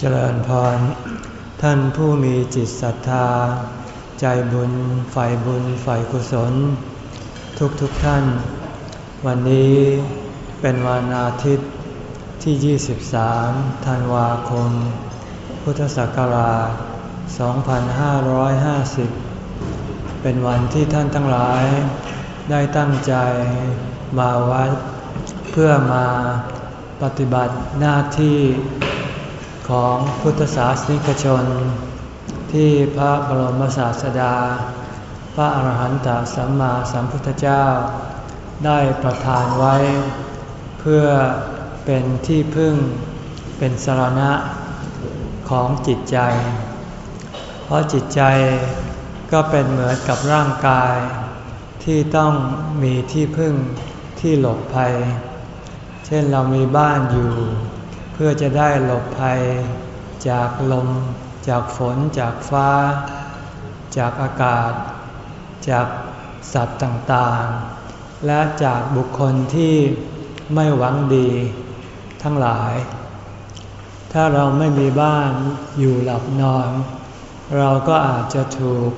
เจริญพร ท่านผู้มีจิตศรัทธา ใจบุญฝ่ายบุญฝ่ายกุศล ทุกทุกท่าน วันนี้เป็นวันอาทิตย์ที่ 23 ธันวาคม พุทธศักราช 2550 เป็นวันที่ท่านทั้งหลาย ได้ตั้งใจมาวัด เพื่อมาปฏิบัติหน้าที่ ของพุทธศาสนิกชน ที่พระบรมศาสดา พระอาหารหันตสัมมาสัมพุทธเจ้า ได้ประทานไว้ เพื่อเป็นที่พึ่งเป็นสรณะของจิตใจ เพราะจิตใจก็เป็นเหมือนกับร่างกาย ที่ต้องมีที่พึ่งที่หลบภัย เช่นเรามีบ้านอยู่ เพื่อจะได้หลบภัย จากลม จากฝน จากฟ้า จากอากาศ จากสัตว์ต่างๆ และจากบุคคลที่ไม่หวังดีทั้งหลาย ถ้าเราไม่มีบ้านอยู่หลับนอน เราก็อาจจะถูก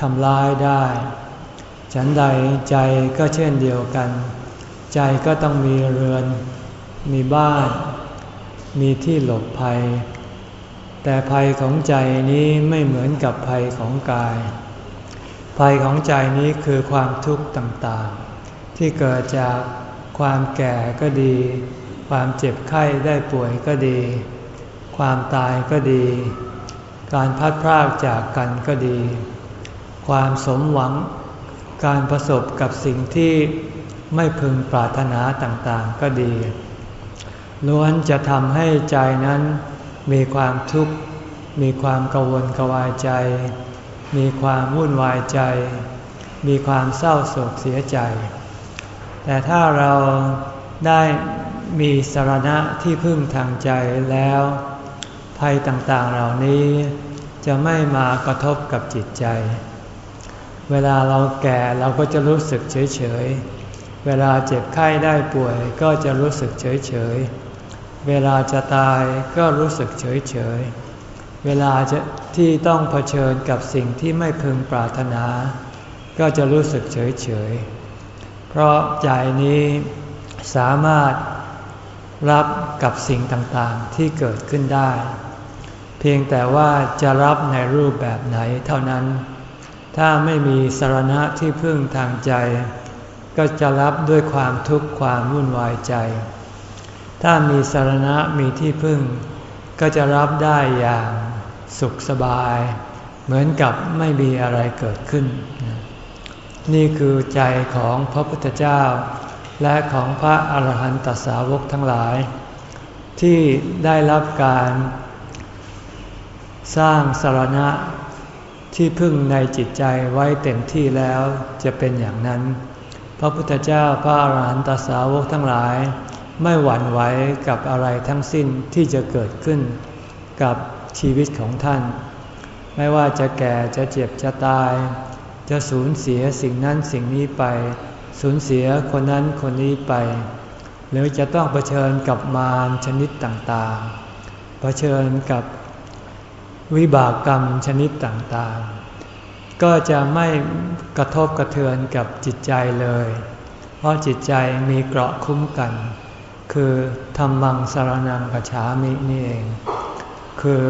ทำร้ายได้ ฉันใดใจก็เช่นเดียวกัน ใจก็ต้องมีเรือน มีบ้าน มีที่หลบภัย แต่ภัยของใจนี้ไม่เหมือนกับภัยของกาย ภัยของใจนี้คือความทุกข์ต่างๆ ที่เกิดจากความแก่ก็ดี ความเจ็บไข้ได้ป่วยก็ดี ความตายก็ดี การพัดพรากจากกันก็ดี ความสมหวัง การประสบกับสิ่งที่ไม่พึงปรารถนาต่างๆก็ดี ล้วนจะทำให้ใจนั้นมีความทุกข์ มีความกังวลกวายใจ มีความวุ่นวายใจ มีความเศร้าโศกเสียใจ แต่ถ้าเราได้มีสารณะที่พึ่งทางใจแล้ว ภัยต่างๆเหล่านี้จะไม่มากระทบกับจิตใจ เวลาเราแก่เราก็จะรู้สึกเฉยๆ เวลาเจ็บไข้ได้ป่วยก็จะรู้สึกเฉยๆ เวลาจะตายก็รู้สึกเฉยเฉย เวลาจะที่ต้องเผชิญกับสิ่งที่ไม่พึงปรารถนา ก็จะรู้สึกเฉยเฉย เพราะใจนี้สามารถรับกับสิ่งต่างๆที่เกิดขึ้นได้ เพียงแต่ว่าจะรับในรูปแบบไหนเท่านั้น ถ้าไม่มีสารณะที่พึ่งทางใจ ก็จะรับด้วยความทุกข์ความวุ่นวายใจ ถ้ามีสารณะมีที่พึ่ง ก็จะรับได้อย่างสุขสบาย เหมือนกับไม่มีอะไรเกิดขึ้น นี่คือใจของพระพุทธเจ้า และของพระอาหารหันตสาวกทั้งหลาย ที่ได้รับการสร้างสารณะที่พึ่งในจิตใจไว้เต็มที่แล้วจะเป็นอย่างนั้น พระพุทธเจ้าพระอรหันตสาวกทั้งหลาย ไม่หวั่นไหวกับอะไรทั้งสิ้นที่จะเกิดขึ้นกับชีวิตของท่าน ไม่ว่าจะแก่จะเจ็บจะตาย จะสูญเสียสิ่งนั้นสิ่งนี้ไป สูญเสียคนนั้นคนนี้ไป หรือจะต้องเผชิญกับมารชนิดต่างๆ เผชิญกับวิบากกรรมชนิดต่างๆ ก็จะไม่กระทบกระเทือนกับจิตใจเลย เพราะจิตใจมีเกราะคุ้มกัน คือธรรมังสารนังกัจฉามินี่เอง คือ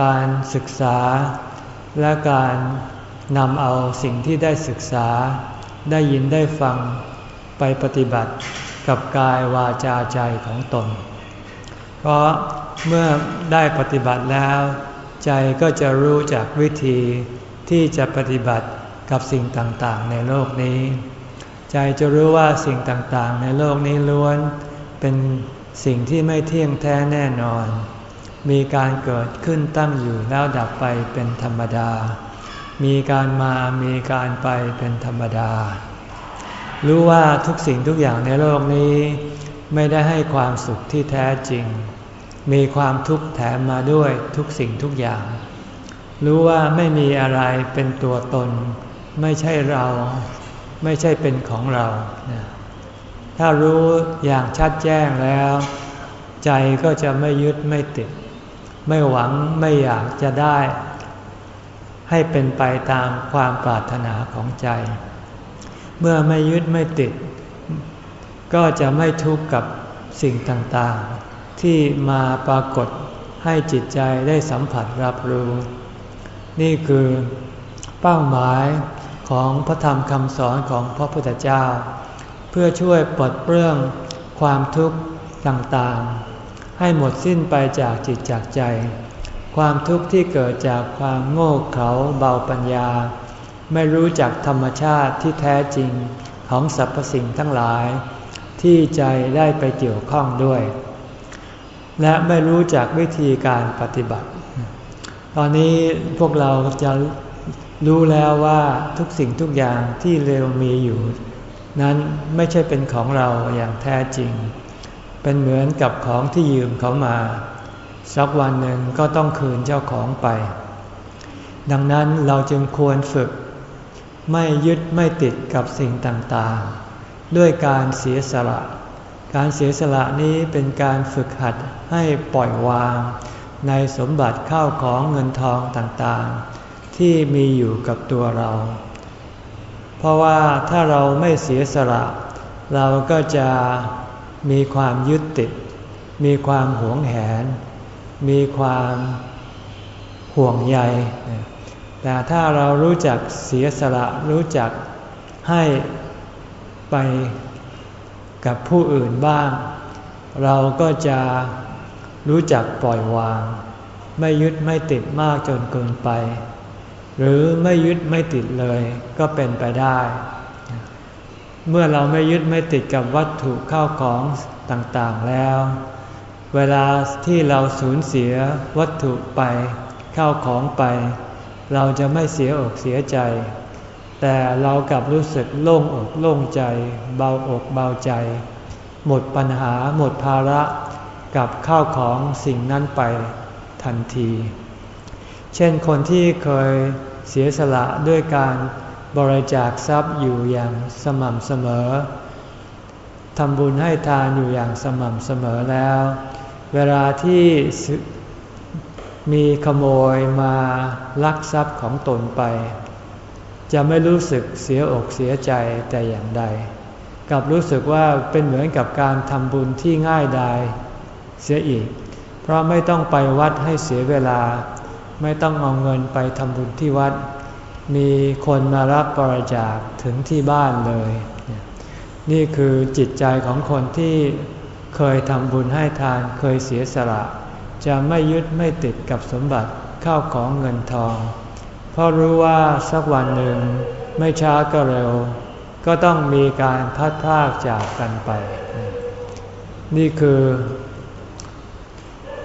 การศึกษาและการนำเอาสิ่งที่ได้ศึกษา ได้ยินได้ฟังไปปฏิบัติกับกายวาจาใจของตน เพราะเมื่อได้ปฏิบัติแล้ว ใจก็จะรู้จากวิธีที่จะปฏิบัติกับสิ่งต่างๆ ในโลกนี้ ใจจะรู้ว่าสิ่งต่างๆ ในโลกนี้ล้วน เป็นสิ่งที่ไม่เที่ยงแท้แน่นอน มีการเกิดขึ้นตั้งอยู่แล้วดับไปเป็นธรรมดา มีการมามีการไปเป็นธรรมดา รู้ว่าทุกสิ่งทุกอย่างในโลกนี้ ไม่ได้ให้ความสุขที่แท้จริง มีความทุกข์แถมมาด้วยทุกสิ่งทุกอย่าง รู้ว่าไม่มีอะไรเป็นตัวตน ไม่ใช่เรา ไม่ใช่เป็นของเรา ถ้ารู้อย่างชัดแจ้งแล้ว ใจก็จะไม่ยึดไม่ติด ไม่หวังไม่อยากจะได้ ให้เป็นไปตามความปรารถนาของใจ เมื่อไม่ยึดไม่ติด ก็จะไม่ทุกข์กับสิ่งต่างๆ ที่มาปรากฏให้จิตใจได้สัมผัสรับรู้ นี่คือเป้าหมายของพระธรรมคำสอนของพระพุทธเจ้า เพื่อช่วยปลดเปลื้องความทุกข์ต่างๆ ให้หมดสิ้นไปจากจิตจากใจ ความทุกข์ที่เกิดจากความโง่เขลาเบาปัญญา ไม่รู้จักธรรมชาติที่แท้จริงของสรรพสิ่งทั้งหลาย ที่ใจได้ไปเกี่ยวข้องด้วย และไม่รู้จักวิธีการปฏิบัติ ตอนนี้พวกเราจะรู้แล้วว่าทุกสิ่งทุกอย่างที่เร็วมีอยู่ นั้นไม่ใช่เป็นของเราอย่างแท้จริง เป็นเหมือนกับของที่ยืมเขามา สักวันหนึ่งก็ต้องคืนเจ้าของไป ดังนั้นเราจึงควรฝึก ไม่ยึดไม่ติดกับสิ่งต่างๆ ด้วยการเสียสละ การเสียสละนี้เป็นการฝึกหัดให้ปล่อยวาง ในสมบัติเข้าของเงินทองต่างๆ ที่มีอยู่กับตัวเรา เพราะว่าถ้าเราไม่เสียสละ เราก็จะมีความยึดติด มีความหวงแหน มีความห่วงใย แต่ถ้าเรารู้จักเสียสละรู้จักให้ไปกับผู้อื่นบ้าง เราก็จะรู้จักปล่อยวาง ไม่ยึดไม่ติดมากจนเกินไป หรือไม่ยึดไม่ติดเลยก็เป็นไปได้ เมื่อเราไม่ยึดไม่ติดกับวัตถุเข้าของต่างๆแล้ว เวลาที่เราสูญเสียวัตถุไปเข้าของไป เราจะไม่เสียอกเสียใจ แต่เรากลับรู้สึกโล่งอกโล่งใจ เบาอกเบาใจ หมดปัญหาหมดภาระกับข้าวของสิ่งนั้นไปทันที เช่นคนที่เคย เสียสละด้วยการบริจาคทรัพย์อยู่อย่างสม่ำเสมอทำบุญให้ทานอยู่อย่างสม่ำเสมอแล้ว เวลาที่มีขโมยมาลักทรัพย์ของตนไป จะไม่รู้สึกเสียอกเสียใจแต่อย่างใดกับรู้สึกว่าเป็นเหมือนกับการทำบุญที่ง่ายดายเสียอีก เพราะไม่ต้องไปวัดให้เสียเวลา ไม่ต้องเอาเงินไปทำบุญที่วัด มีคนมารับบริจาคถึงที่บ้านเลย นี่คือจิตใจของคนที่เคยทำบุญให้ทานเคยเสียสละ จะไม่ยึดไม่ติดกับสมบัติเข้าของเงินทอง เพราะรู้ว่าสักวันหนึ่งไม่ช้าก็เร็ว ก็ต้องมีการพัดพากจากกันไป นี่คือ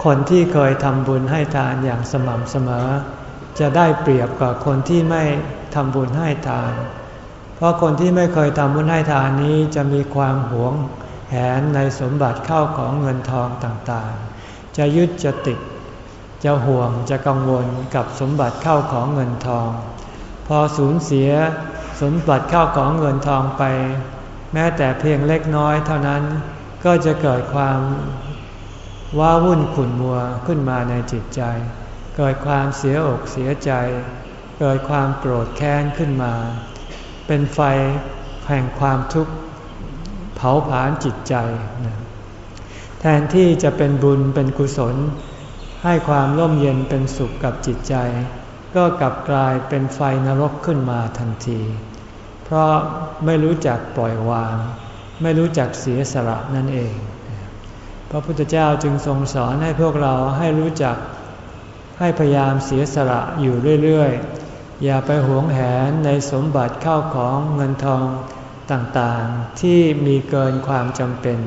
คนที่เคยทำบุญให้ทานอย่างสม่ำเสมอ จะได้เปรียบกับคนที่ไม่ทำบุญให้ทาน เพราะคนที่ไม่เคยทำบุญให้ทานนี้จะมีความหวงแหนในสมบัติเข้าของเงินทองต่างๆ จะยึดจะติด จะห่วงจะกังวลกับสมบัติเข้าของเงินทอง พอสูญเสียสมบัติเข้าของเงินทองไป แม้แต่เพียงเล็กน้อยเท่านั้นก็จะเกิดความ ว้าวุ่นขุ่นมัวขึ้นมาในจิตใจ เกิดความเสียอกเสียใจ เกิดความโกรธแค้นขึ้นมา เป็นไฟแห่งความทุกข์เผาผลาญจิตใจ แทนที่จะเป็นบุญเป็นกุศล ให้ความร่มเย็นเป็นสุขกับจิตใจ ก็กลับกลายเป็นไฟนรกขึ้นมาทันที เพราะไม่รู้จักปล่อยวาง ไม่รู้จักเสียสละนั่นเอง ระพุทธเจ้าจึงทรงสอนให้พวกเราให้รู้จัก ให้พยายามเสียสละอยู่เรื่อยๆ อย่าไปหวงแหนในสมบัติเข้าของเงินทองต่างๆ ที่มีเกินความจำเป็น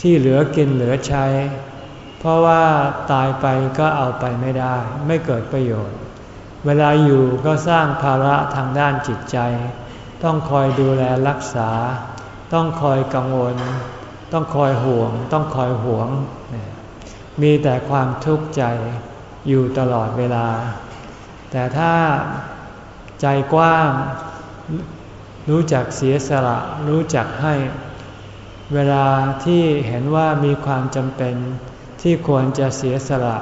ที่เหลือกินเหลือใช้ เพราะว่าตายไปก็เอาไปไม่ได้ ไม่เกิดประโยชน์ เวลาอยู่ก็สร้างภาระทางด้านจิตใจ ต้องคอยดูแลรักษา ต้องคอยกังวล ต้องคอยห่วง ต้องคอยห่วง มีแต่ความทุกข์ใจอยู่ตลอดเวลา แต่ถ้าใจกว้าง รู้จักเสียสละ รู้จักให้ เวลาที่เห็นว่ามีความจำเป็นที่ควรจะเสียสละ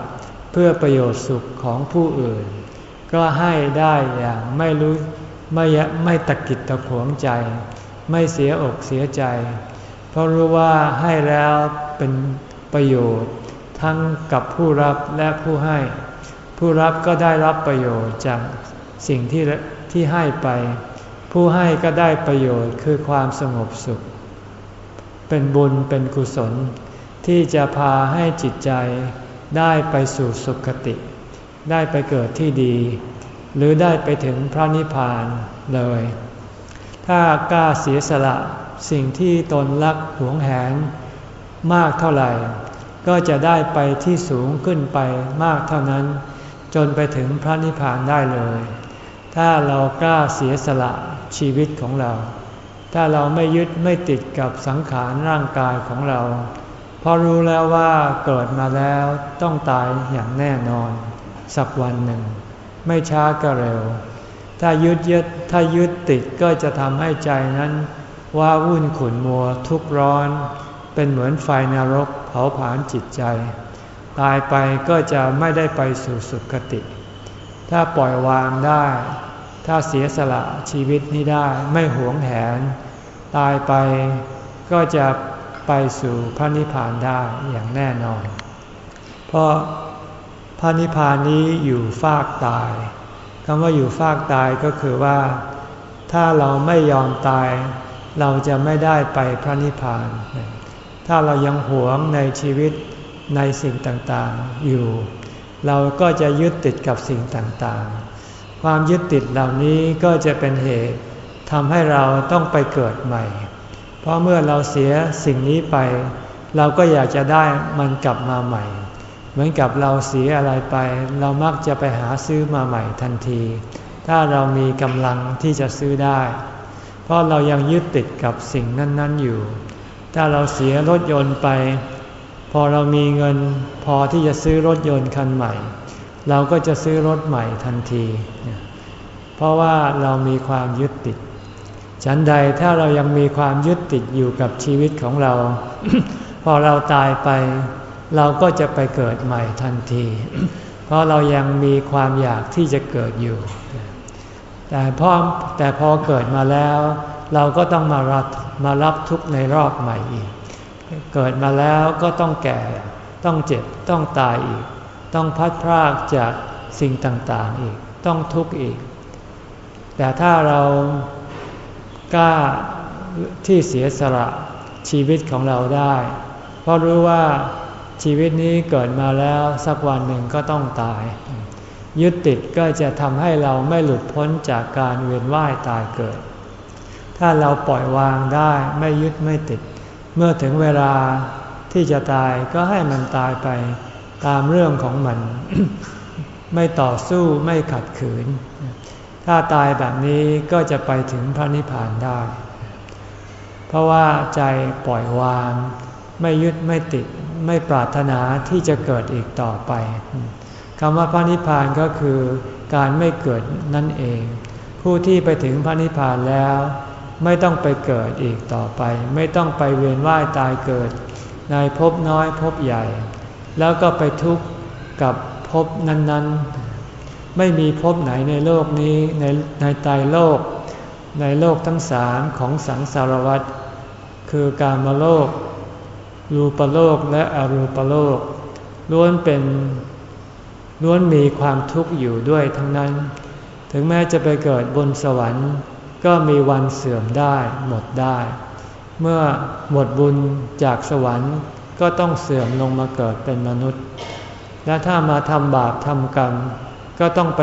เพื่อประโยชน์สุขของผู้อื่น ก็ให้ได้อย่างไม่รู้ไม่ไม่ตะกิดตะขวงใจ ไม่เสียอกเสียใจ ราะรู้ว่าให้แล้วเป็นประโยชน์ ทั้งกับผู้รับและผู้ให้ ผู้รับก็ได้รับประโยชน์จากสิ่งที่ที่ให้ไป ผู้ให้ก็ได้ประโยชน์คือความสงบสุข เป็นบุญเป็นกุศล ที่จะพาให้จิตใจได้ไปสู่สุขติ ได้ไปเกิดที่ดี หรือได้ไปถึงพระนิพพานเลย ถ้ากล้าเสียสละ สิ่งที่ตนรักหวงแหนมากเท่าไหร่ ก็จะได้ไปที่สูงขึ้นไปมากเท่านั้น จนไปถึงพระนิพพานได้เลย ถ้าเรากล้าเสียสละชีวิตของเรา ถ้าเราไม่ยึดไม่ติดกับสังขารร่างกายของเรา เพราะรู้แล้วว่าเกิดมาแล้วต้องตายอย่างแน่นอน สักวันหนึ่ง ไม่ช้าก็เร็ว ถ้ายึดยึดถ้ายึดติดก็จะทำให้ใจนั้น ว่าวุ่นขุนมัวทุกร้อน เป็นเหมือนไฟนรกเผาผลาญจิตใจ ตายไปก็จะไม่ได้ไปสู่สุคติ ถ้าปล่อยวางได้ ถ้าเสียสละชีวิตนี้ได้ไม่หวงแหน ตายไปก็จะไปสู่พระนิพพานได้อย่างแน่นอน เพราะพระนิพพานนี้อยู่ฟากตายคำว่าอยู่ฟากตายก็คือว่า ถ้าเราไม่ยอมตาย เราจะไม่ได้ไปพระนิพพาน ถ้าเรายังหวงในชีวิตในสิ่งต่างๆอยู่ เราก็จะยึดติดกับสิ่งต่างๆ ความยึดติดเหล่านี้ก็จะเป็นเหตุทำให้เราต้องไปเกิดใหม่ เพราะเมื่อเราเสียสิ่งนี้ไป เราก็อยากจะได้มันกลับมาใหม่ เหมือนกับเราเสียอะไรไป เรามักจะไปหาซื้อมาใหม่ทันที ถ้าเรามีกำลังที่จะซื้อได้ เพราะเรายังยึดติดกับสิ่งนั้น ๆอยู่ ถ้าเราเสียรถยนต์ไป พอเรามีเงินพอที่จะซื้อรถยนต์คันใหม่ เราก็จะซื้อรถใหม่ทันที เพราะว่าเรามีความยึดติด ฉันใดถ้าเรายังมีความยึดติดอยู่กับชีวิตของเรา พอเราตายไป เราก็จะไปเกิดใหม่ทันที เพราะเรายังมีความอยากที่จะเกิดอยู่ แต่พอแต่พอเกิดมาแล้ว เราก็ต้องมารับมารับทุกข์ในรอบใหม่อีก เกิดมาแล้วก็ต้องแก่ ต้องเจ็บ ต้องตายอีก ต้องพัดพรากจากสิ่งต่างๆอีก ต้องทุกข์อีก แต่ถ้าเรากล้าที่เสียสละชีวิตของเราได้ เพราะรู้ว่าชีวิตนี้เกิดมาแล้วสักวันหนึ่งก็ต้องตาย ยึดติดก็จะทำให้เราไม่หลุดพ้นจากการเวียนว่ายตายเกิด ถ้าเราปล่อยวางได้ไม่ยึดไม่ติด เมื่อถึงเวลาที่จะตายก็ให้มันตายไปตามเรื่องของมัน ไม่ต่อสู้ไม่ขัดขืน ถ้าตายแบบนี้ก็จะไปถึงพระนิพพานได้ เพราะว่าใจปล่อยวาง ไม่ยึดไม่ติด ไม่ปรารถนาที่จะเกิดอีกต่อไป คำว่าพระนิพพานก็คือการไม่เกิดนั่นเอง ผู้ที่ไปถึงพระนิพพานแล้ว ไม่ต้องไปเกิดอีกต่อไป ไม่ต้องไปเวียนว่ายตายเกิด ในภพน้อยภพใหญ่ แล้วก็ไปทุกข์กับภพนั้นๆ ไม่มีภพไหนในโลกนี้ในในตายโลก ในโลกทั้งสามของสังสารวัฏคือการมาโลก รูปโลกและอรูปโลกล้วนเป็น ล้วนมีความทุกข์อยู่ด้วยทั้งนั้น ถึงแม้จะไปเกิดบนสวรรค์ ก็มีวันเสื่อมได้หมดได้ เมื่อหมดบุญจากสวรรค์ก็ต้องเสื่อมลงมาเกิดเป็นมนุษย์ และถ้ามาทำบาปทำกรรม ก็ต้องไป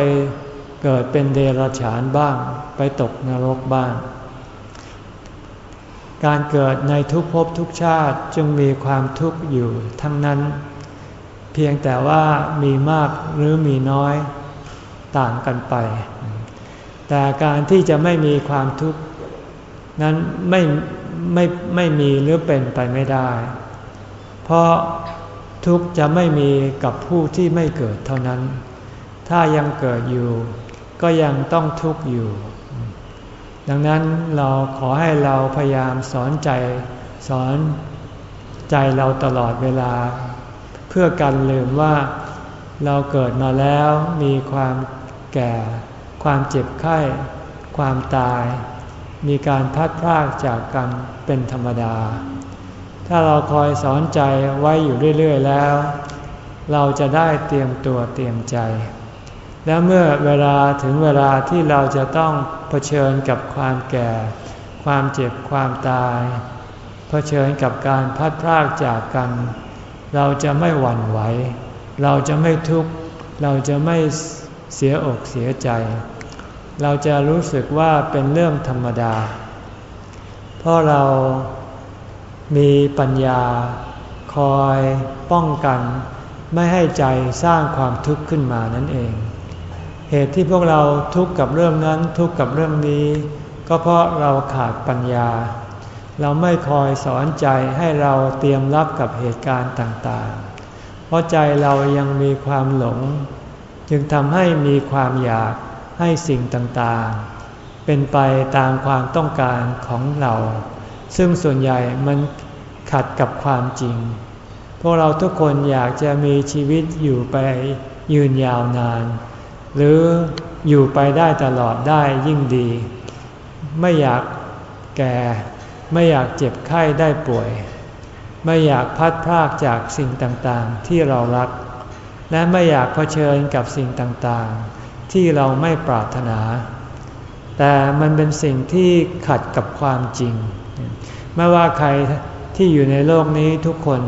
เกิดเป็นเดรัจฉานบ้าง ไปตกนรกบ้าง การเกิดในทุกภพทุกชาติจึงมีความทุกข์อยู่ทั้งนั้น เพียงแต่ว่ามีมากหรือมีน้อยต่างกันไป แต่การที่จะไม่มีความทุกข์นั้นไม่ไม่ไม่มีหรือเป็นไปไม่ได้ เพราะทุกข์จะไม่มีกับผู้ที่ไม่เกิดเท่านั้น ถ้ายังเกิดอยู่ ก็ยังต้องทุกข์อยู่ ดังนั้นเราขอให้เราพยายามสอนใจสอนใจเราตลอดเวลา พื่อกันลืมว่าเราเกิดมาแล้วมีความแก่ ความเจ็บไข้ ความตาย มีการพัดพรากจากกันเป็นธรรมดา ถ้าเราคอยสอนใจไว้อยู่เรื่อยๆแล้ว เราจะได้เตรียมตัวเตรียมใจ และเมื่อเวลาถึงเวลาที่เราจะต้องเผชิญกับความแก่ ความเจ็บความตาย เผชิญกับการพัดพรากจากกัน เราจะไม่หวั่นไหว เราจะไม่ทุกข์ เราจะไม่เสียอกเสียใจ เราจะรู้สึกว่าเป็นเรื่องธรรมดา เพราะเรามีปัญญาคอยป้องกัน ไม่ให้ใจสร้างความทุกข์ขึ้นมานั่นเอง เหตุที่พวกเราทุกข์กับเรื่องนั้นทุกข์กับเรื่องนี้ ก็เพราะเราขาดปัญญา เราไม่คอยสอนใจให้เราเตรียมรับกับเหตุการณ์ต่างๆ เพราะใจเรายังมีความหลง จึงทำให้มีความอยากให้สิ่งต่างๆ เป็นไปตามความต้องการของเรา ซึ่งส่วนใหญ่มันขัดกับความจริง พวกเราทุกคนอยากจะมีชีวิตอยู่ไปยืนยาวนาน หรืออยู่ไปได้ตลอดได้ยิ่งดี ไม่อยากแก่ ไม่อยากเจ็บไข้ได้ป่วย ไม่อยากพัดพรากจากสิ่งต่างๆ ที่เรารัก และไม่อยากเผชิญกับสิ่งต่างๆ ที่เราไม่ปรารถนา แต่มันเป็นสิ่งที่ขัดกับความจริง ไม่ว่าใครที่อยู่ในโลกนี้ทุกคน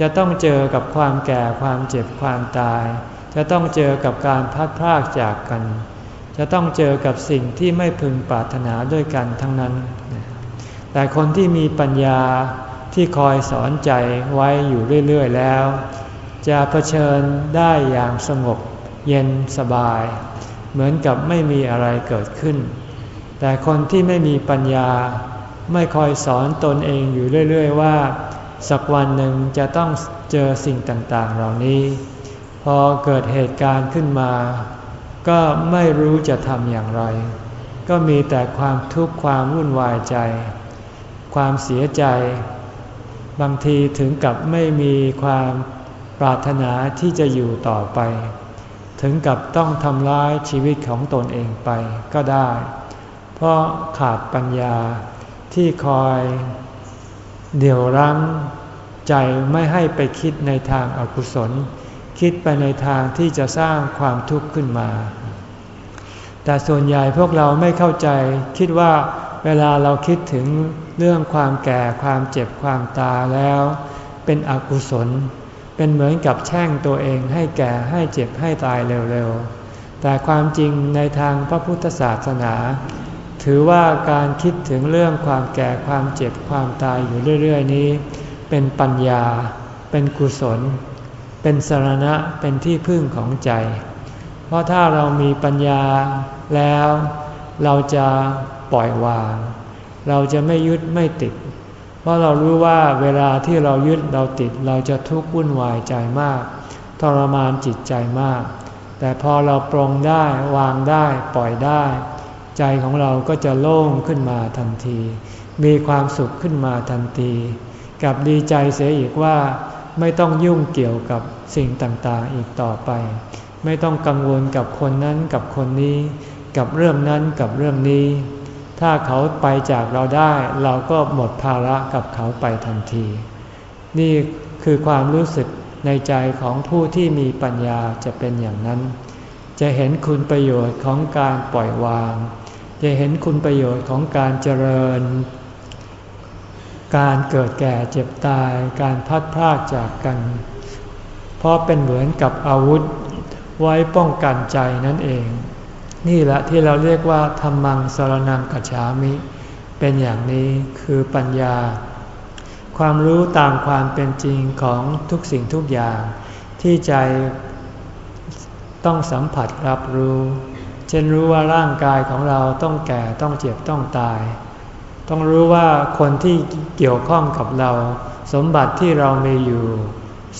จะต้องเจอกับความแก่ความเจ็บความตาย จะต้องเจอกับการพัดพรากจากกัน จะต้องเจอกับสิ่งที่ไม่พึงปรารถนาด้วยกันทั้งนั้น แต่คนที่มีปัญญาที่คอยสอนใจไว้อยู่เรื่อยๆแล้วจะเผชิญได้อย่างสงบเย็นสบาย เหมือนกับไม่มีอะไรเกิดขึ้น แต่คนที่ไม่มีปัญญาไม่คอยสอนตนเองอยู่เรื่อยๆว่า สักวันหนึ่งจะต้องเจอสิ่งต่างๆ เหล่านี้ พอเกิดเหตุการณ์ขึ้นมา ก็ไม่รู้จะทำอย่างไร ก็มีแต่ความทุกข์ความวุ่นวายใจ ความเสียใจ บางทีถึงกับไม่มีความปรารถนาที่จะอยู่ต่อไป ถึงกับต้องทำร้ายชีวิตของตนเองไปก็ได้ เพราะขาดปัญญาที่คอยเดี่ยวรั้งใจไม่ให้ไปคิดในทางอากุศล คิดไปในทางที่จะสร้างความทุกข์ขึ้นมา แต่ส่วนใหญ่พวกเราไม่เข้าใจคิดว่า เวลาเราคิดถึงเรื่องความแก่ความเจ็บความตายแล้ว เป็นอกุศล เป็นเหมือนกับแช่งตัวเองให้แก่ให้เจ็บให้ตายเร็วๆ แต่ความจริงในทางพระพุทธศาสนา ถือว่าการคิดถึงเรื่องความแก่ความเจ็บความตายอยู่เรื่อย ๆ นี้ เป็นปัญญา เป็นกุศล เป็นสรณะเป็นที่พึ่งของใจ เพราะถ้าเรามีปัญญาแล้ว เราจะปล่อยวาง เราจะไม่ยึดไม่ติด เพราะเรารู้ว่าเวลาที่เรายึดเราติด เราจะทุกข์วุ่นวายใจมาก ทรมานจิตใจมาก แต่พอเราปรงได้วางได้ปล่อยได้ ใจของเราก็จะโล่งขึ้นมาทันที มีความสุขขึ้นมาทันทีกับดีใจเสียอีกว่าไม่ต้องยุ่งเกี่ยวกับสิ่งต่างๆอีกต่อไป ไม่ต้องกังวลกับคนนั้นกับคนนี้ กับเรื่องนั้นกับเรื่องนี้ ถ้าเขาไปจากเราได้เราก็หมดภาระกับเขาไปทันที นี่คือความรู้สึกในใจของผู้ที่มีปัญญาจะเป็นอย่างนั้น จะเห็นคุณประโยชน์ของการปล่อยวาง จะเห็นคุณประโยชน์ของการเจริญ การเกิดแก่เจ็บตาย การพัดพากจากกัน เพราะเป็นเหมือนกับอาวุธไว้ป้องกันใจนั่นเอง นี่แหละที่เราเรียกว่าธรรมังสารนังกัจฉามิ เป็นอย่างนี้คือปัญญา ความรู้ตามความเป็นจริงของทุกสิ่งทุกอย่าง ที่ใจต้องสัมผัสรับรู้ เช่นรู้ว่าร่างกายของเราต้องแก่ต้องเจ็บต้องตาย ต้องรู้ว่าคนที่เกี่ยวข้องกับเรา สมบัติที่เรามีอยู่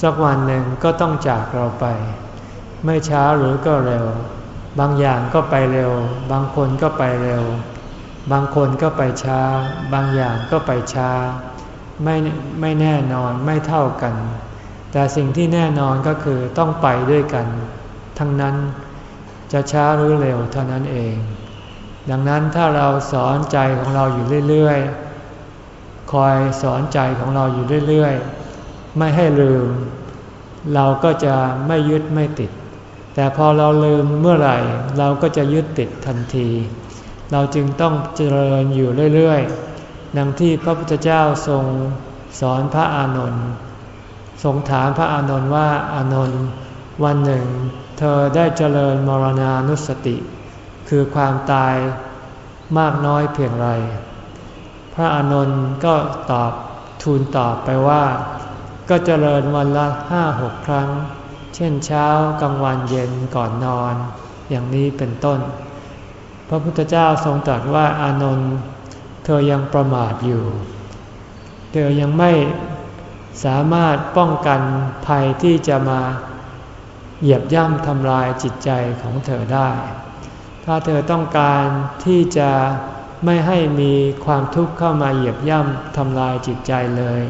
สักวันหนึ่งก็ต้องจากเราไป ไม่ช้าหรือก็เร็ว บางอย่างก็ไปเร็ว บางคนก็ไปเร็ว บางคนก็ไปช้า บางอย่างก็ไปช้า ไม่ไม่แน่นอนไม่เท่ากัน แต่สิ่งที่แน่นอนก็คือต้องไปด้วยกัน ทั้งนั้นจะช้าหรือเร็วเท่านั้นเอง ดังนั้นถ้าเราสอนใจของเราอยู่เรื่อยๆ คอยสอนใจของเราอยู่เรื่อยๆ ไม่ให้ลืม เราก็จะไม่ยึดไม่ติด แต่พอเราลืมเมื่อไหร่ เราก็จะยึดติดทันที เราจึงต้องเจริญอยู่เรื่อยๆดังที่พระพุทธเจ้าทรงสอนพระอานนท์ทรงถามพระอานนท์ว่าอานนท์วันหนึ่ง เธอได้เจริญมรณานุสติ คือความตายมากน้อยเพียงไร พระอานนท์ก็ตอบทูลตอบไปว่า ก็เจริญวันละห้าหกครั้ง เช่นเช้ากลางวันเย็นก่อนนอน อย่างนี้เป็นต้น พระพุทธเจ้าทรงตรัสว่าอานนท์เธอยังประมาทอยู่ เธอยังไม่สามารถป้องกันภัยที่จะมาเหยียบย่ำทำลายจิตใจของเธอได้ ถ้าเธอต้องการที่จะไม่ให้มีความทุกข์เข้ามาเหยียบย่ำทำลายจิตใจเลย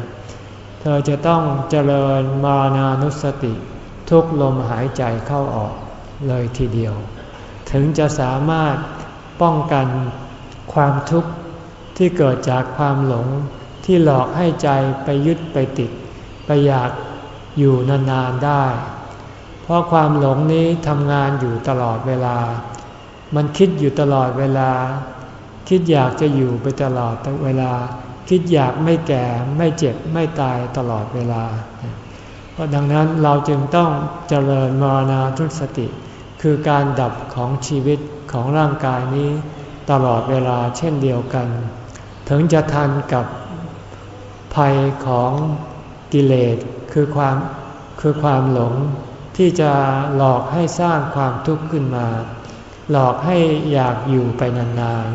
เธอจะต้องเจริญมานานุสติ ทุกลมหายใจเข้าออกเลยทีเดียว ถึงจะสามารถป้องกันความทุกข์ที่เกิดจากความหลงที่หลอกให้ใจไปยึดไปติด ไปอยากอยู่นานๆได้ เพราะความหลงนี้ทำงานอยู่ตลอดเวลา มันคิดอยู่ตลอดเวลา คิดอยากจะอยู่ไปตลอดเวลา คิดอยากไม่แก่ไม่เจ็บไม่ตายตลอดเวลา เพราะดังนั้นเราจึงต้องเจริญมรณาทุสติ คือการดับของชีวิตของร่างกายนี้ตลอดเวลาเช่นเดียวกัน ถึงจะทันกับภัยของกิเลสคือความคือความหลงที่จะหลอกให้สร้างความทุกข์ขึ้นมา หลอกให้อยากอยู่ไปนาน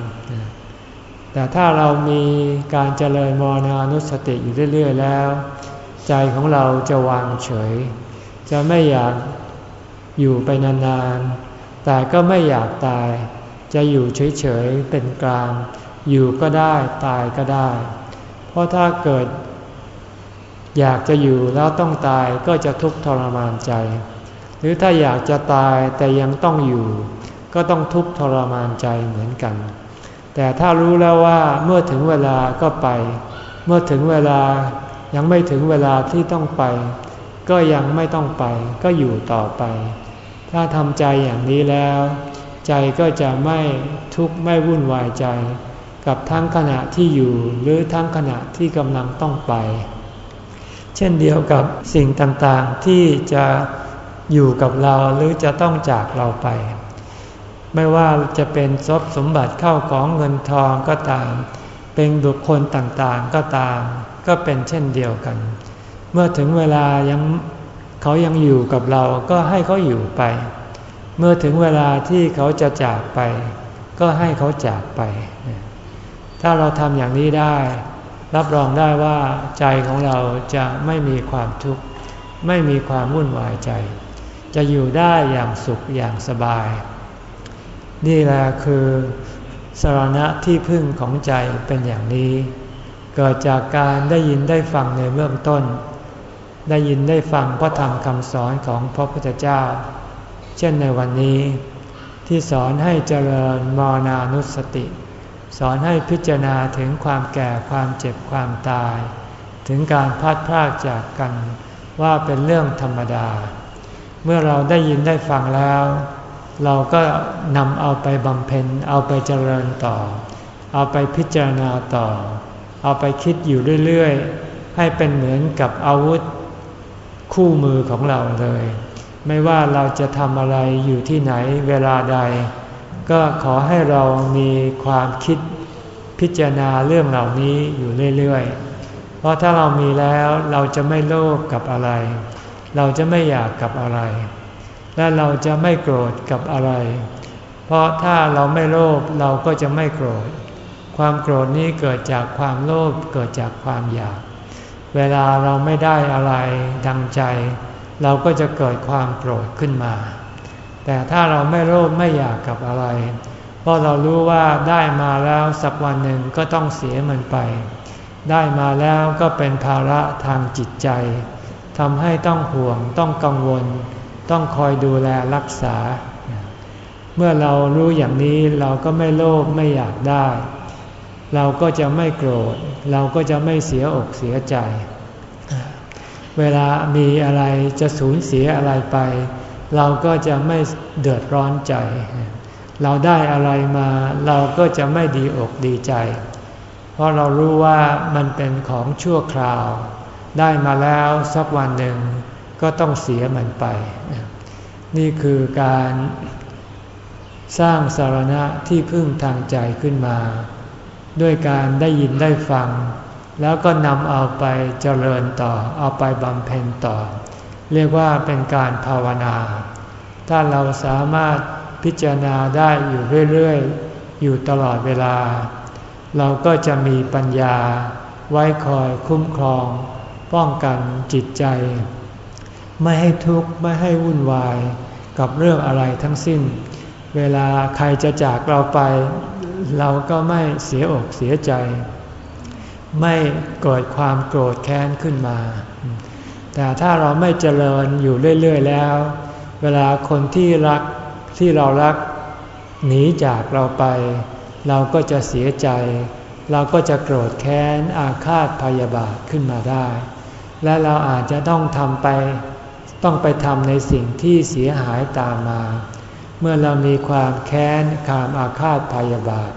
ๆแต่ถ้าเรามีการเจริญมรณานุสติอยู่เรื่อย ๆ แล้ว ใจของเราจะวางเฉย จะไม่อยากอยู่ไปนานๆ แต่ก็ไม่อยากตาย จะอยู่เฉยๆ เป็นกลาง อยู่ก็ได้ตายก็ได้ เพราะถ้าเกิด อยากจะอยู่แล้วต้องตายก็จะทุกข์ทรมานใจ หรือถ้าอยากจะตายแต่ยังต้องอยู่ ก็ต้องทุกข์ทรมานใจเหมือนกัน แต่ถ้ารู้แล้วว่าเมื่อถึงเวลาก็ไป เมื่อถึงเวลา ยังไม่ถึงเวลาที่ต้องไป ก็ยังไม่ต้องไป ก็อยู่ต่อไป ถ้าทำใจอย่างนี้แล้ว ใจก็จะไม่ทุกข์ไม่วุ่นวายใจ กับทั้งขณะที่อยู่หรือทั้งขณะที่กำลังต้องไป เช่นเดียวกับสิ่งต่างๆที่จะอยู่กับเราหรือจะต้องจากเราไป ไม่ว่าจะเป็นทรัพย์สมบัติเข้าของเงินทองก็ตาม เป็นบุคคลต่างๆก็ตาม ก็เป็นเช่นเดียวกัน เมื่อถึงเวลายังเขายังอยู่กับเราก็ให้เขาอยู่ไป เมื่อถึงเวลาที่เขาจะจากไป ก็ให้เขาจากไป ถ้าเราทำอย่างนี้ได้ รับรองได้ว่าใจของเราจะไม่มีความทุกข์ไม่มีความวุ่นวายใจ จะอยู่ได้อย่างสุขอย่างสบาย นี่แหละคือสารณะที่พึ่งของใจเป็นอย่างนี้ เกิดจากการได้ยินได้ฟังในเบื้องต้น ได้ยินได้ฟังพระธรรมคำสอนของพระพุทธเจ้า เช่นในวันนี้ ที่สอนให้เจริญมรณานุสติ สอนให้พิจารณาถึงความแก่ความเจ็บความตาย ถึงการพัดพรากจากกันว่าเป็นเรื่องธรรมดา เมื่อเราได้ยินได้ฟังแล้ว เราก็นำเอาไปบำเพ็ญเอาไปเจริญต่อ เอาไปพิจารณาต่อ เอาไปคิดอยู่เรื่อยๆ ให้เป็นเหมือนกับอาวุธคู่มือของเราเลย ไม่ว่าเราจะทำอะไรอยู่ที่ไหนเวลาใด ก็ขอให้เรามีความคิดพิจารณาเรื่องเหล่านี้อยู่เรื่อยๆ เพราะถ้าเรามีแล้วเราจะไม่โลภกับอะไร เราจะไม่อยากกับอะไร และเราจะไม่โกรธกับอะไร เพราะถ้าเราไม่โลภเราก็จะไม่โกรธ ความโกรธนี้เกิดจากความโลภเกิดจากความอยาก เวลาเราไม่ได้อะไรดังใจ เราก็จะเกิดความโกรธขึ้นมา แต่ถ้าเราไม่โลภไม่อยากกับอะไร เพราะเรารู้ว่าได้มาแล้วสักวันหนึ่งก็ต้องเสียมันไป ได้มาแล้วก็เป็นภาระทางจิตใจทำให้ต้องห่วงต้องกังวล ต้องคอยดูแลรักษา เมื่อเรารู้อย่างนี้เราก็ไม่โลภไม่อยากได้ เราก็จะไม่โกรธ เราก็จะไม่เสียอกเสียใจ เวลามีอะไรจะสูญเสียอะไรไป เราก็จะไม่เดือดร้อนใจ เราได้อะไรมาเราก็จะไม่ดีอกดีใจ เพราะเรารู้ว่ามันเป็นของชั่วคราว ได้มาแล้วสักวันหนึ่งก็ต้องเสียมันไป นี่คือการสร้างสารณะที่พึ่งทางใจขึ้นมา ด้วยการได้ยินได้ฟัง แล้วก็นำเอาไปเจริญต่อ เอาไปบำเพ็ญต่อ เรียกว่าเป็นการภาวนา ถ้าเราสามารถพิจารณาได้อยู่เรื่อยๆ อยู่ตลอดเวลา เราก็จะมีปัญญาไว้คอยคุ้มครอง ป้องกันจิตใจ ไม่ให้ทุกข์ไม่ให้วุ่นวายกับเรื่องอะไรทั้งสิ้น เวลาใครจะจากเราไป เราก็ไม่เสียอกเสียใจ ไม่เกิดความโกรธแค้นขึ้นมา แต่ถ้าเราไม่เจริญอยู่เรื่อย ๆ แล้ว เวลาคนที่รักที่เรารักหนีจากเราไป เราก็จะเสียใจ เราก็จะโกรธแค้นอาฆาตพยาบาทขึ้นมาได้ และเราอาจจะต้องทำไป ต้องไปทำในสิ่งที่เสียหายตามมา เมื่อเรามีความแค้นความอาฆาตพยาบาท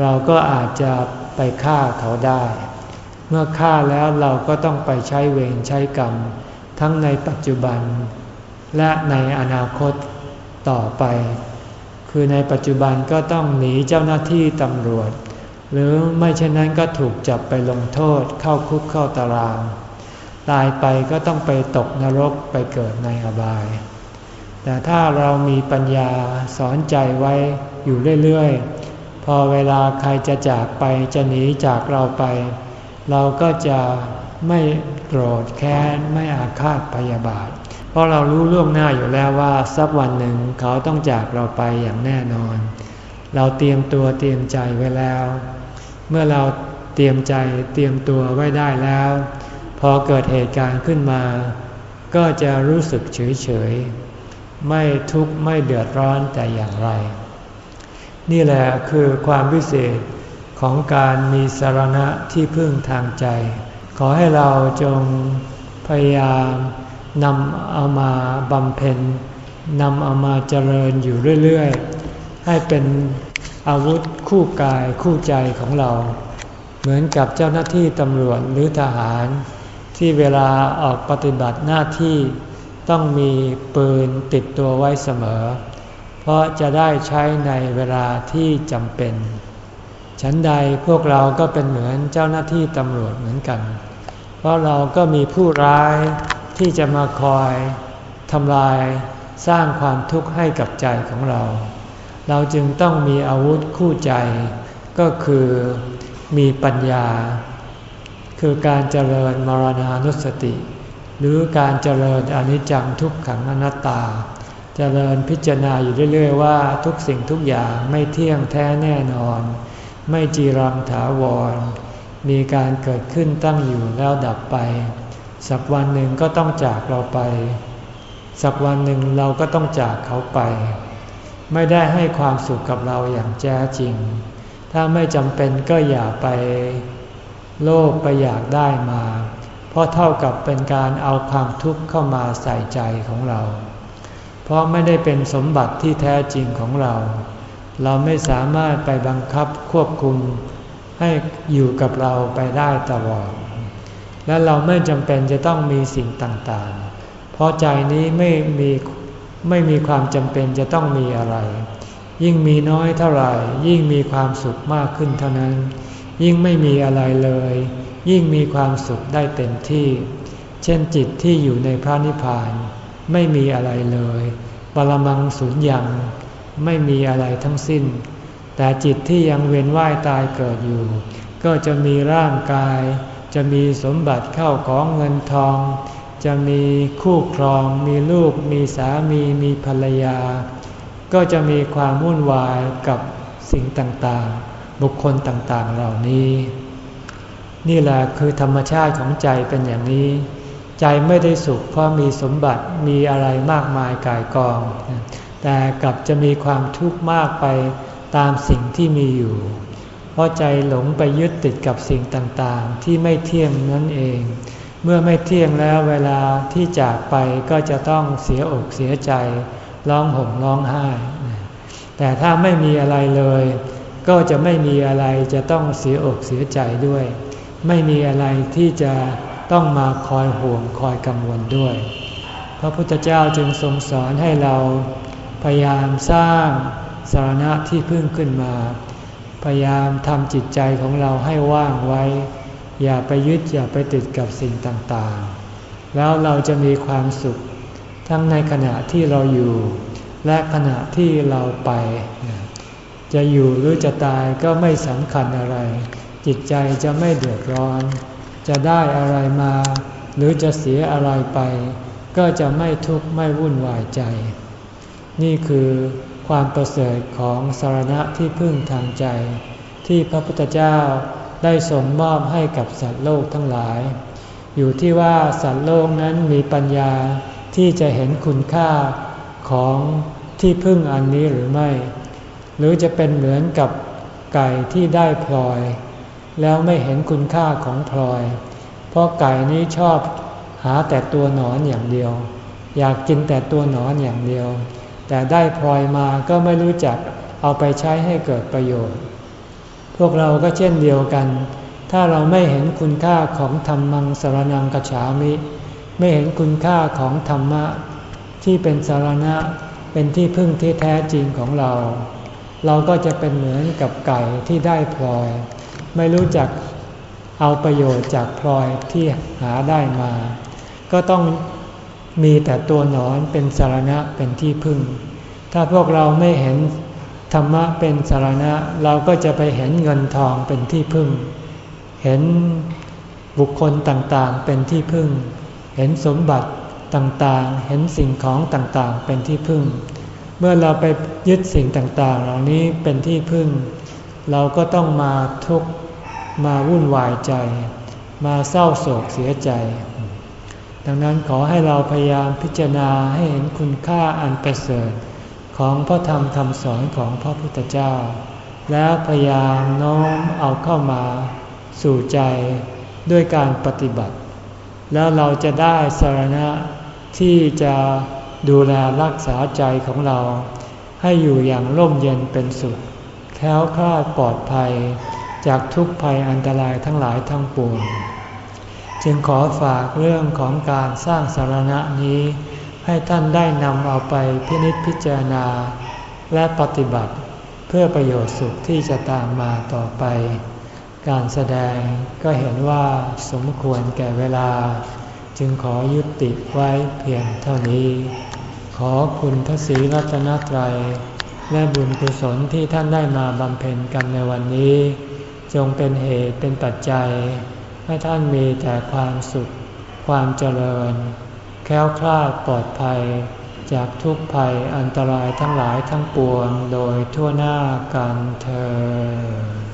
เราก็อาจจะไปฆ่าเขาได้ เมื่อฆ่าแล้วเราก็ต้องไปใช้เวรใช้กรรม ทั้งในปัจจุบัน และในอนาคตต่อไป คือในปัจจุบันก็ต้องหนีเจ้าหน้าที่ตำรวจ หรือไม่เช่นนั้นก็ถูกจับไปลงโทษเข้าคุกเข้าตาราง ตายไปก็ต้องไปตกนรกไปเกิดในอบาย แต่ถ้าเรามีปัญญาสอนใจไว้อยู่เรื่อยๆ พอเวลาใครจะจากไปจะหนีจากเราไป เราก็จะไม่โกรธแค้นไม่อาฆาตพยาบาท เพราะเรารู้ล่วงหน้าอยู่แล้วว่าสักวันหนึ่งเขาต้องจากเราไปอย่างแน่นอน เราเตรียมตัวเตรียมใจไว้แล้ว เมื่อเราเตรียมใจเตรียมตัวไว้ได้แล้ว พอเกิดเหตุการณ์ขึ้นมา ก็จะรู้สึกเฉยเฉย ไม่ทุกข์ไม่เดือดร้อนแต่อย่างไร นี่แหละคือความพิเศษของการมีสารณะที่พึ่งทางใจ ขอให้เราจงพยายามนำเอามาบำเพ็ญนำเอามาเจริญอยู่เรื่อยๆ ให้เป็นอาวุธคู่กายคู่ใจของเรา เหมือนกับเจ้าหน้าที่ตำรวจหรือทหาร ที่เวลาออกปฏิบัติหน้าที่ ต้องมีปืนติดตัวไว้เสมอ เพราะจะได้ใช้ในเวลาที่จำเป็น ฉันใดพวกเราก็เป็นเหมือนเจ้าหน้าที่ตำรวจเหมือนกัน เพราะเราก็มีผู้ร้ายที่จะมาคอยทำลายสร้างความทุกข์ให้กับใจของเรา เราจึงต้องมีอาวุธคู่ใจ ก็คือมีปัญญา คือการเจริญมรณานุสติ หรือการเจริญอนิจจังทุกขังอนัตตา เจริญพิจารณาอยู่เรื่อยๆว่าทุกสิ่งทุกอย่างไม่เที่ยงแท้แน่นอน ไม่จีรังถาวร มีการเกิดขึ้นตั้งอยู่แล้วดับไป สักวันหนึ่งก็ต้องจากเราไป สักวันหนึ่งเราก็ต้องจากเขาไป ไม่ได้ให้ความสุขกับเราอย่างแท้จริง ถ้าไม่จำเป็นก็อย่าไป โลภไปอยากได้มา เพราะเท่ากับเป็นการเอาความทุกข์เข้ามาใส่ใจของเรา เพราะไม่ได้เป็นสมบัติที่แท้จริงของเรา เราไม่สามารถไปบังคับควบคุมให้อยู่กับเราไปได้ตลอด และเราไม่จำเป็นจะต้องมีสิ่งต่างๆ เพราะใจนี้ไม่มีไม่มีความจำเป็นจะต้องมีอะไร ยิ่งมีน้อยเท่าไหร่ ยิ่งมีความสุขมากขึ้นเท่านั้น ยิ่งไม่มีอะไรเลย ยิ่งมีความสุขได้เต็มที่ เช่นจิตที่อยู่ในพระนิพพานไม่มีอะไรเลย ปรมังสุญญ์ยังไม่มีอะไรทั้งสิ้น แต่จิตที่ยังเวียนว่ายตายเกิดอยู่ ก็จะมีร่างกาย จะมีสมบัติเข้าของเงินทอง จะมีคู่ครอง มีลูก มีสามี มีภรรยา ก็จะมีความวุ่นวายกับสิ่งต่างๆ บุคคลต่างๆเหล่านี้ นี่แหละคือธรรมชาติของใจเป็นอย่างนี้ ใจไม่ได้สุขเพราะมีสมบัติมีอะไรมากมายกายกอง แต่กลับจะมีความทุกข์มากไปตามสิ่งที่มีอยู่ เพราะใจหลงไปยึดติดกับสิ่งต่างๆ ที่ไม่เที่ยงนั่นเอง เมื่อไม่เที่ยงแล้วเวลาที่จากไปก็จะต้องเสียอกเสียใจร้องห่มร้องไห้ แต่ถ้าไม่มีอะไรเลย ก็จะไม่มีอะไรจะต้องเสียอกเสียใจด้วย ไม่มีอะไรที่จะต้องมาคอยห่วงคอยกังวลด้วย พระพุทธเจ้าจึงทรงสอนให้เราพยายามสร้างสารณะที่พึ่งขึ้นมา พยายามทำจิตใจของเราให้ว่างไว้ อย่าไปยึดอย่าไปติดกับสิ่งต่างๆ แล้วเราจะมีความสุข ทั้งในขณะที่เราอยู่ และขณะที่เราไป จะอยู่หรือจะตายก็ไม่สำคัญอะไร จิตใจจะไม่เดือดร้อน จะได้อะไรมา หรือจะเสียอะไรไป ก็จะไม่ทุกข์ไม่วุ่นวายใจ นี่คือความประเสริฐของสารณะที่พึ่งทางใจ ที่พระพุทธเจ้าได้ทรงมอบให้กับสัตว์โลกทั้งหลาย อยู่ที่ว่าสัตว์โลกนั้นมีปัญญาที่จะเห็นคุณค่าของที่พึ่งอันนี้หรือไม่ หรือจะเป็นเหมือนกับไก่ที่ได้พลอย แล้วไม่เห็นคุณค่าของพลอย เพราะไก่นี้ชอบหาแต่ตัวหนอนอย่างเดียว อยากกินแต่ตัวหนอนอย่างเดียว แต่ได้พลอยมาก็ไม่รู้จักเอาไปใช้ให้เกิดประโยชน์ พวกเราก็เช่นเดียวกัน ถ้าเราไม่เห็นคุณค่าของธรรมังสารนังกฉามิ ไม่เห็นคุณค่าของธรรมะ ที่เป็นสารณะเป็นที่พึ่งที่แท้จริงของเรา เราก็จะเป็นเหมือนกับไก่ที่ได้พลอย ไม่รู้จักเอาประโยชน์จากพลอยที่หาได้มา ก็ต้องมีแต่ตัวหนอนเป็นสารณะเป็นที่พึ่ง ถ้าพวกเราไม่เห็นธรรมะเป็นสารณะเราก็จะไปเห็นเงินทองเป็นที่พึ่ง เห็นบุคคลต่างๆเป็นที่พึ่ง เห็นสมบัติต่างๆ เห็นสิ่งของต่างๆ เป็นที่พึ่ง เมื่อเราไปยึดสิ่งต่างๆ เหล่านี้เป็นที่พึ่ง เราก็ต้องมาทุกข์ มาวุ่นวายใจ มาเศร้าโศกเสียใจ ดังนั้นขอให้เราพยายามพิจารณาให้เห็นคุณค่าอันประเสริฐของพระธรรมคำสอนของพระพุทธเจ้า แล้วพยายามน้อมเอาเข้ามาสู่ใจด้วยการปฏิบัติ แล้วเราจะได้สารณะที่จะดูแลรักษาใจของเรา ให้อยู่อย่างร่มเย็นเป็นสุข แค้วคลาดปลอดภัย จากทุกภัยอันตรายทั้งหลายทั้งปวง จึงขอฝากเรื่องของการสร้างสารณะนี้ ให้ท่านได้นำเอาไปพินิจพิจารณา และปฏิบัติเพื่อประโยชน์สุขที่จะตามมาต่อไป การแสดงก็เห็นว่าสมควรแก่เวลา จึงขอยุติไว้เพียงเท่านี้ ขอคุณพระศรีรัตนตรัยและบุญกุศลที่ท่านได้มาบำเพ็ญกันในวันนี้ จงเป็นเหตุเป็นปัจจัย ให้ท่านมีแต่ความสุข ความเจริญ แค้วคลาดปลอดภัย จากทุกภัยอันตรายทั้งหลายทั้งปวงโดยทั่วหน้ากันเธอ